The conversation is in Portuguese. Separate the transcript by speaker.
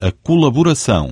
Speaker 1: a colaboração.